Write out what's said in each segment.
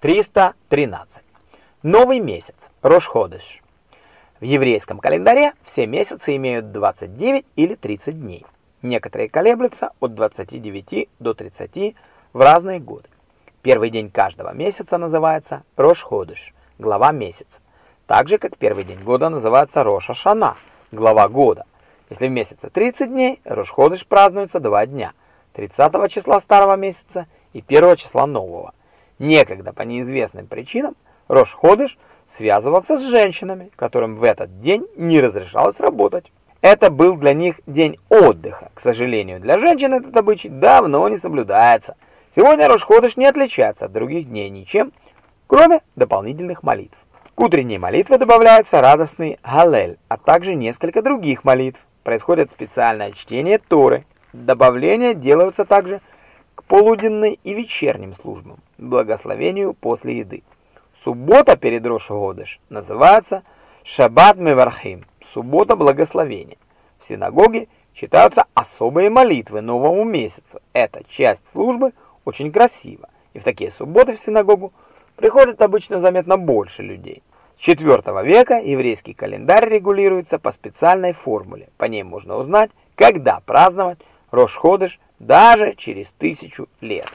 313. Новый месяц, Рош-Ходыш. В еврейском календаре все месяцы имеют 29 или 30 дней. Некоторые колеблются от 29 до 30 в разные годы. Первый день каждого месяца называется Рош-Ходыш, глава месяца. Так же, как первый день года называется Рош-Ашана, глава года. Если в месяце 30 дней, Рош-Ходыш празднуется два дня, 30 числа старого месяца и 1 числа нового. Некогда по неизвестным причинам Рош-Ходыш связывался с женщинами, которым в этот день не разрешалось работать. Это был для них день отдыха. К сожалению, для женщин этот обычай давно не соблюдается. Сегодня Рош-Ходыш не отличается от других дней ничем, кроме дополнительных молитв. К утренней молитве добавляется радостный Галель, а также несколько других молитв. Происходит специальное чтение Торы. Добавления делаются также полуденной и вечерним службам, благословению после еды. Суббота перед Рош-Ходыш называется Шаббат Мевархим, суббота благословения. В синагоге читаются особые молитвы новому месяцу. Эта часть службы очень красива, и в такие субботы в синагогу приходит обычно заметно больше людей. С IV века еврейский календарь регулируется по специальной формуле. По ней можно узнать, когда праздновать Рош-Ходыш даже через тысячу лет.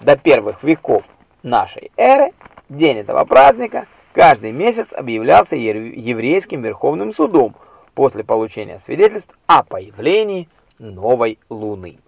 До первых веков нашей эры день этого праздника каждый месяц объявлялся еврейским верховным судом после получения свидетельств о появлении новой луны.